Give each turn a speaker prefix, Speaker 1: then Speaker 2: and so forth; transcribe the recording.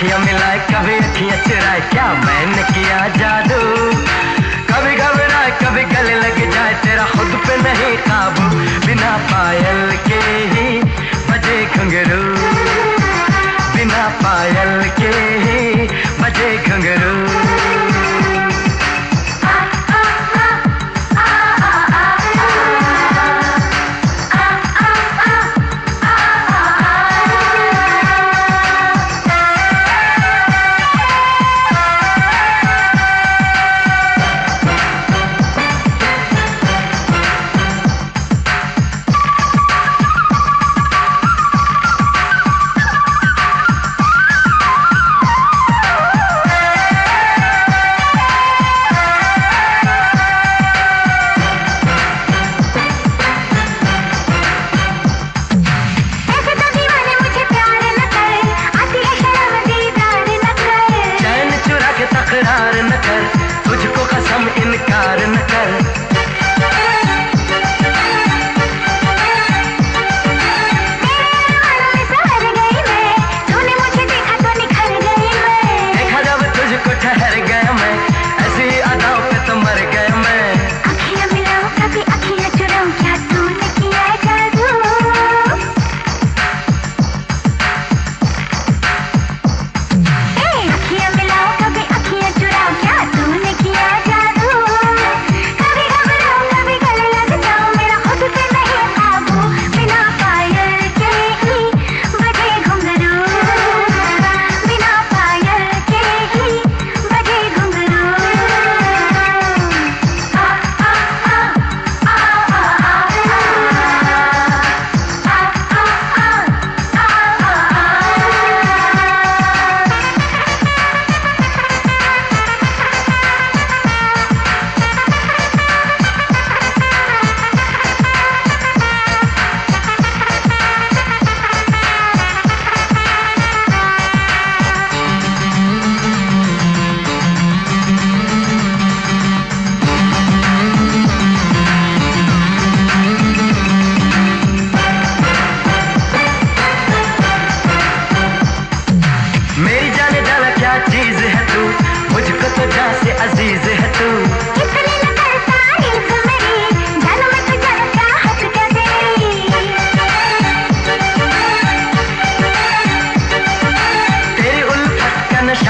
Speaker 1: अखियाँ मिलाए कभी अखियाँ चुराए क्या मैंने किया जादू? कभी घबराए, कभी गले लग जाए, तेरा खुद पे नहीं काबू। बिना पायल के